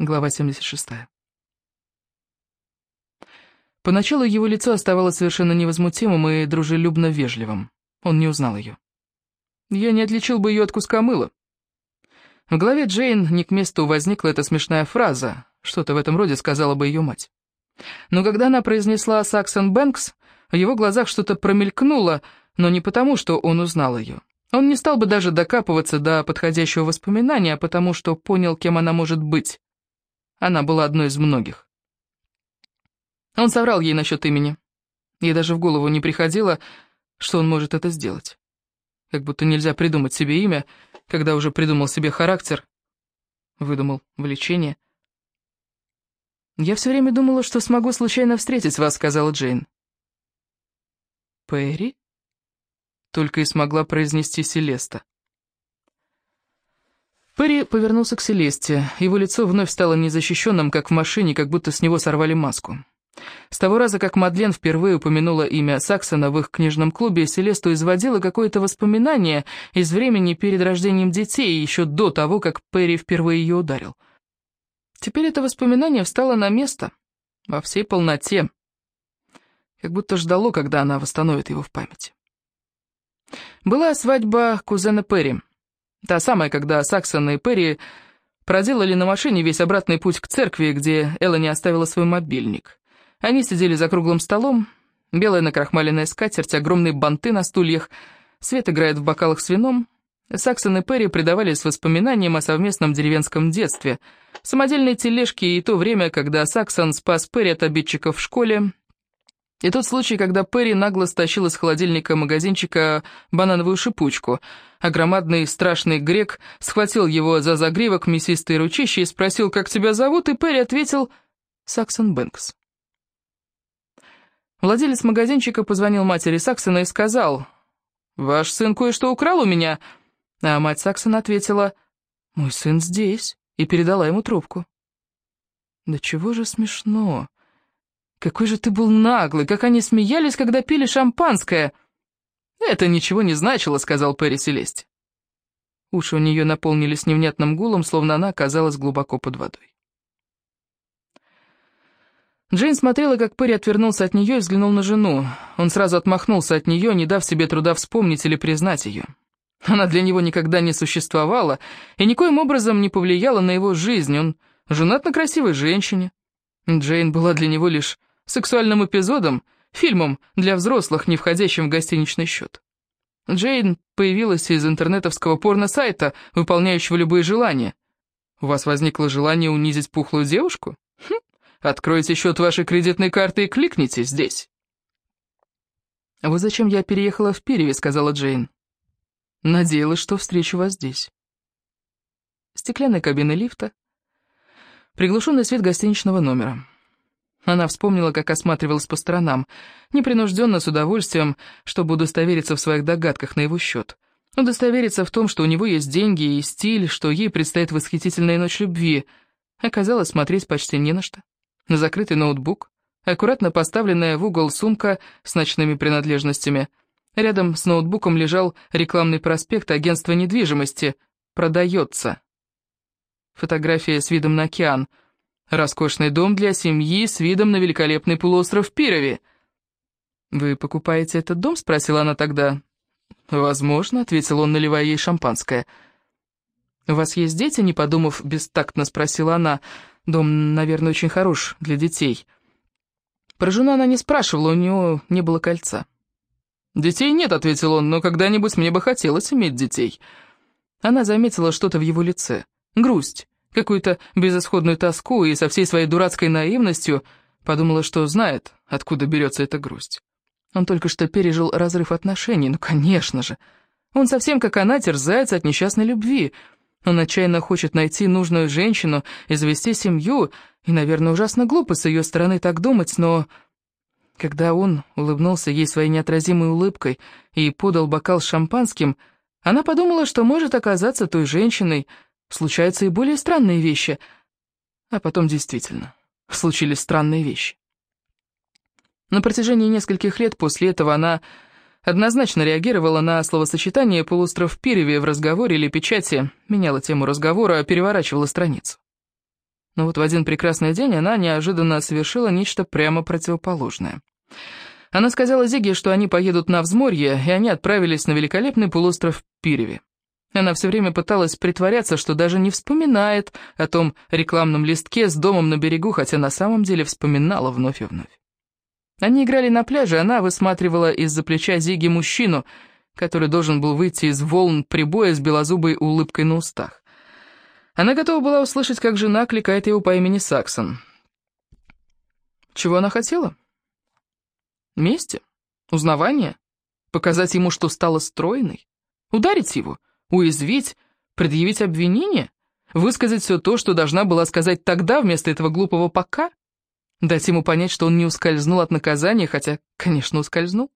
Глава 76. Поначалу его лицо оставалось совершенно невозмутимым и дружелюбно вежливым. Он не узнал ее. Я не отличил бы ее от куска мыла. В голове Джейн не к месту возникла эта смешная фраза, что-то в этом роде сказала бы ее мать. Но когда она произнесла «Саксон Бэнкс», в его глазах что-то промелькнуло, но не потому, что он узнал ее. Он не стал бы даже докапываться до подходящего воспоминания, потому что понял, кем она может быть. Она была одной из многих. Он соврал ей насчет имени. Ей даже в голову не приходило, что он может это сделать. Как будто нельзя придумать себе имя, когда уже придумал себе характер, выдумал влечение. «Я все время думала, что смогу случайно встретить вас», — сказала Джейн. «Перри?» — только и смогла произнести Селеста. Перри повернулся к Селесте. Его лицо вновь стало незащищенным, как в машине, как будто с него сорвали маску. С того раза, как Мадлен впервые упомянула имя Саксона в их книжном клубе, Селесту изводило какое-то воспоминание из времени перед рождением детей, еще до того, как Перри впервые ее ударил. Теперь это воспоминание встало на место, во всей полноте, как будто ждало, когда она восстановит его в памяти. Была свадьба кузена Перри. Та самая, когда Саксон и Перри проделали на машине весь обратный путь к церкви, где Элла оставила свой мобильник. Они сидели за круглым столом, белая накрахмаленная скатерть, огромные банты на стульях, свет играет в бокалах с вином. Саксон и Перри предавались воспоминаниям о совместном деревенском детстве, самодельной тележке и то время, когда Саксон спас Перри от обидчиков в школе, и тот случай, когда Перри нагло стащил из холодильника магазинчика банановую шипучку, а громадный страшный грек схватил его за загривок мясистые ручища и спросил, как тебя зовут, и Перри ответил «Саксон Бэнкс». Владелец магазинчика позвонил матери Саксона и сказал «Ваш сын кое-что украл у меня», а мать Саксона ответила «Мой сын здесь» и передала ему трубку. «Да чего же смешно!» «Какой же ты был наглый, как они смеялись, когда пили шампанское!» «Это ничего не значило», — сказал Перри Селесте. Уши у нее наполнились невнятным гулом, словно она оказалась глубоко под водой. Джейн смотрела, как Перри отвернулся от нее и взглянул на жену. Он сразу отмахнулся от нее, не дав себе труда вспомнить или признать ее. Она для него никогда не существовала и никоим образом не повлияла на его жизнь. Он женат на красивой женщине. Джейн была для него лишь сексуальным эпизодом, фильмом для взрослых, не входящим в гостиничный счет. Джейн появилась из интернетовского порно-сайта, выполняющего любые желания. У вас возникло желание унизить пухлую девушку? Хм, откройте счет вашей кредитной карты и кликните здесь. «Вот зачем я переехала в Переве», — сказала Джейн. «Надеялась, что встречу вас здесь». Стеклянная кабина лифта, приглушенный свет гостиничного номера. Она вспомнила, как осматривалась по сторонам, непринужденно, с удовольствием, чтобы удостовериться в своих догадках на его счет. Удостовериться в том, что у него есть деньги и стиль, что ей предстоит восхитительная ночь любви. Оказалось, смотреть почти не на что. На закрытый ноутбук, аккуратно поставленная в угол сумка с ночными принадлежностями. Рядом с ноутбуком лежал рекламный проспект агентства недвижимости. «Продается». Фотография с видом на океан — Роскошный дом для семьи с видом на великолепный полуостров Пирови. «Вы покупаете этот дом?» — спросила она тогда. «Возможно», — ответил он, наливая ей шампанское. «У вас есть дети?» — не подумав, бестактно спросила она. «Дом, наверное, очень хорош для детей». Про жену она не спрашивала, у нее не было кольца. «Детей нет», — ответил он, — «но когда-нибудь мне бы хотелось иметь детей». Она заметила что-то в его лице. Грусть какую-то безысходную тоску и со всей своей дурацкой наивностью подумала, что знает, откуда берется эта грусть. Он только что пережил разрыв отношений, ну, конечно же. Он совсем как она терзается от несчастной любви. Он отчаянно хочет найти нужную женщину и завести семью, и, наверное, ужасно глупо с ее стороны так думать, но... Когда он улыбнулся ей своей неотразимой улыбкой и подал бокал с шампанским, она подумала, что может оказаться той женщиной, случаются и более странные вещи. А потом действительно случились странные вещи. На протяжении нескольких лет после этого она однозначно реагировала на словосочетание «полуостров Пиреве» в разговоре или печати, меняла тему разговора, переворачивала страницу. Но вот в один прекрасный день она неожиданно совершила нечто прямо противоположное. Она сказала Зиге, что они поедут на взморье, и они отправились на великолепный полуостров Пиреве. Она все время пыталась притворяться, что даже не вспоминает о том рекламном листке с домом на берегу, хотя на самом деле вспоминала вновь и вновь. Они играли на пляже, она высматривала из-за плеча Зиги мужчину, который должен был выйти из волн прибоя с белозубой улыбкой на устах. Она готова была услышать, как жена кликает его по имени Саксон. Чего она хотела? Мести? Узнавание? Показать ему, что стала стройной? Ударить его? Уязвить? Предъявить обвинение? Высказать все то, что должна была сказать тогда, вместо этого глупого «пока»? Дать ему понять, что он не ускользнул от наказания, хотя, конечно, ускользнул?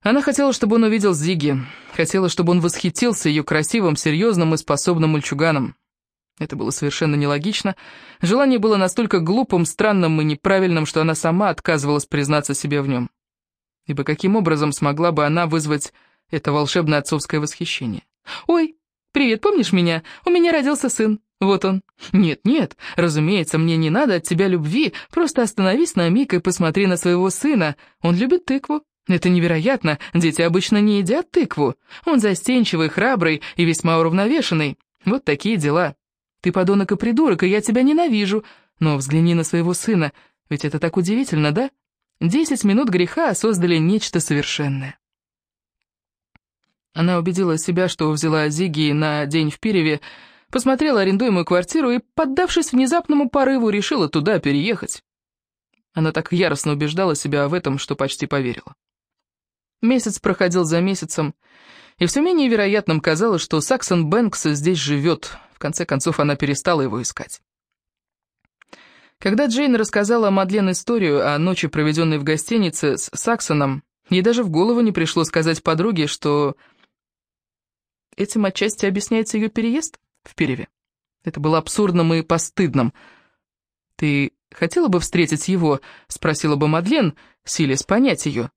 Она хотела, чтобы он увидел Зиги, хотела, чтобы он восхитился ее красивым, серьезным и способным мальчуганом. Это было совершенно нелогично. Желание было настолько глупым, странным и неправильным, что она сама отказывалась признаться себе в нем. Ибо каким образом смогла бы она вызвать это волшебное отцовское восхищение? «Ой, привет, помнишь меня? У меня родился сын. Вот он». «Нет, нет, разумеется, мне не надо от тебя любви. Просто остановись на миг и посмотри на своего сына. Он любит тыкву. Это невероятно, дети обычно не едят тыкву. Он застенчивый, храбрый и весьма уравновешенный. Вот такие дела. Ты подонок и придурок, и я тебя ненавижу. Но взгляни на своего сына, ведь это так удивительно, да? Десять минут греха создали нечто совершенное. Она убедила себя, что взяла Зиги на день в Пиреве, посмотрела арендуемую квартиру и, поддавшись внезапному порыву, решила туда переехать. Она так яростно убеждала себя в этом, что почти поверила. Месяц проходил за месяцем, и все менее вероятным казалось, что Саксон Бэнкс здесь живет. В конце концов, она перестала его искать. Когда Джейн рассказала Мадлен историю о ночи, проведенной в гостинице с Саксоном, ей даже в голову не пришло сказать подруге, что этим отчасти объясняется ее переезд в Переве. Это было абсурдным и постыдным. «Ты хотела бы встретить его?» — спросила бы Мадлен, силясь понять ее.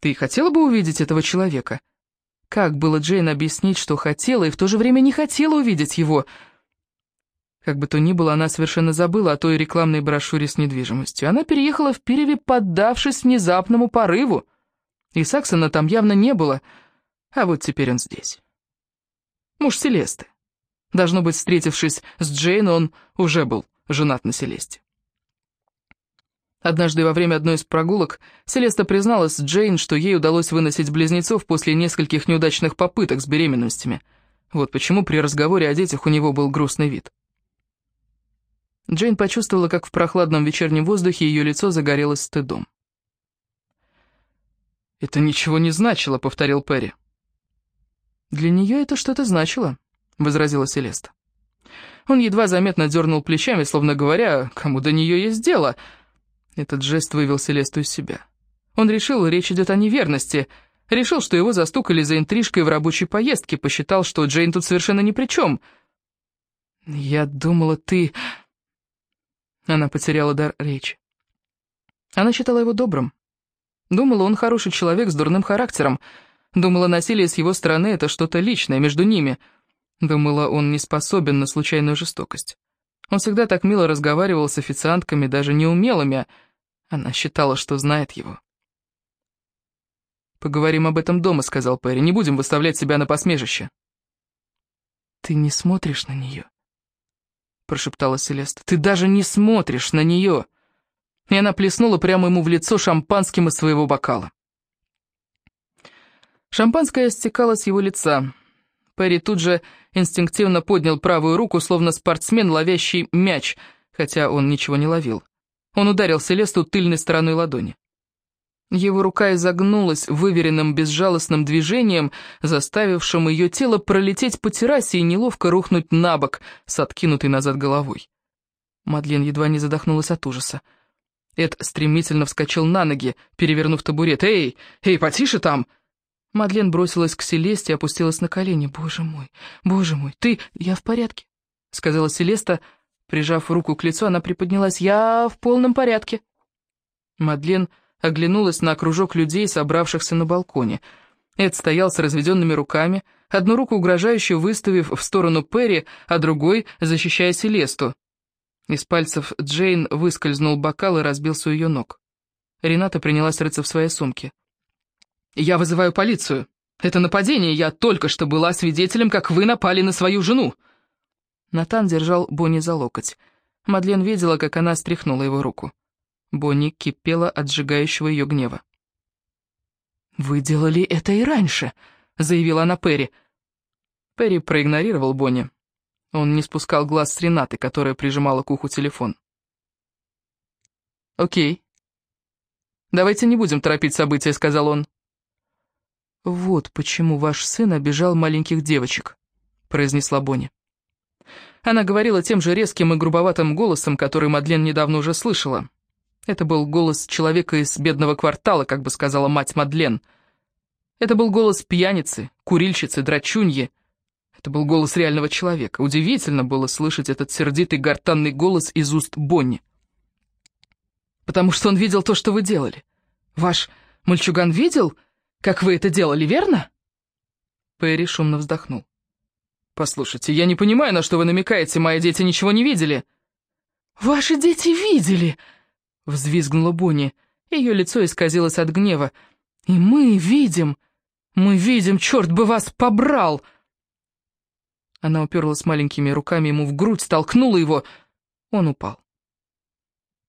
«Ты хотела бы увидеть этого человека?» Как было Джейн объяснить, что хотела, и в то же время не хотела увидеть его? Как бы то ни было, она совершенно забыла о той рекламной брошюре с недвижимостью. Она переехала в Переве, поддавшись внезапному порыву. И Саксона там явно не было, а вот теперь он здесь. Муж Селесты. Должно быть, встретившись с Джейн, он уже был женат на Селесте. Однажды во время одной из прогулок Селеста призналась Джейн, что ей удалось выносить близнецов после нескольких неудачных попыток с беременностями. Вот почему при разговоре о детях у него был грустный вид. Джейн почувствовала, как в прохладном вечернем воздухе ее лицо загорелось стыдом. «Это ничего не значило», — повторил Перри. «Для нее это что-то значило», — возразила Селеста. Он едва заметно дернул плечами, словно говоря, кому до нее есть дело — этот жест вывел Селесту из себя. Он решил, речь идет о неверности. Решил, что его застукали за интрижкой в рабочей поездке, посчитал, что Джейн тут совершенно ни при чем. «Я думала, ты...» Она потеряла дар речи. Она считала его добрым. Думала, он хороший человек с дурным характером. Думала, насилие с его стороны — это что-то личное между ними. Думала, он не способен на случайную жестокость. Он всегда так мило разговаривал с официантками, даже неумелыми, она считала, что знает его. «Поговорим об этом дома», — сказал Перри. «Не будем выставлять себя на посмежище». «Ты не смотришь на нее», — прошептала Селеста. «Ты даже не смотришь на нее!» И она плеснула прямо ему в лицо шампанским из своего бокала. Шампанское стекало с его лица. Перри тут же инстинктивно поднял правую руку, словно спортсмен, ловящий мяч, хотя он ничего не ловил. Он ударил Селесту тыльной стороной ладони. Его рука изогнулась выверенным безжалостным движением, заставившим ее тело пролететь по террасе и неловко рухнуть на бок с откинутой назад головой. Мадлен едва не задохнулась от ужаса. Эд стремительно вскочил на ноги, перевернув табурет. «Эй, эй, потише там!» Мадлен бросилась к Селесте и опустилась на колени. «Боже мой, боже мой, ты... Я в порядке», — сказала Селеста, — Прижав руку к лицу, она приподнялась. «Я в полном порядке». Мадлен оглянулась на кружок людей, собравшихся на балконе. Эд стоял с разведенными руками, одну руку угрожающе выставив в сторону Перри, а другой защищая Селесту. Из пальцев Джейн выскользнул бокал и разбился у ее ног. Рената принялась рыться в своей сумке. «Я вызываю полицию. Это нападение. Я только что была свидетелем, как вы напали на свою жену». Натан держал Бонни за локоть. Мадлен видела, как она стряхнула его руку. Бонни кипела от сжигающего ее гнева. «Вы делали это и раньше», — заявила она Перри. Перри проигнорировал Бонни. Он не спускал глаз с Ренаты, которая прижимала к уху телефон. «Окей. Давайте не будем торопить события», — сказал он. «Вот почему ваш сын обижал маленьких девочек», — произнесла Бонни. Она говорила тем же резким и грубоватым голосом, который Мадлен недавно уже слышала. Это был голос человека из бедного квартала, как бы сказала мать Мадлен. Это был голос пьяницы, курильщицы, драчуньи. Это был голос реального человека. Удивительно было слышать этот сердитый гортанный голос из уст Бонни. «Потому что он видел то, что вы делали. Ваш мальчуган видел, как вы это делали, верно?» Перри шумно вздохнул. «Послушайте, я не понимаю, на что вы намекаете, мои дети ничего не видели». «Ваши дети видели!» — взвизгнула Бонни. Ее лицо исказилось от гнева. «И мы видим! Мы видим, черт бы вас побрал!» Она уперлась маленькими руками ему в грудь, толкнула его. Он упал.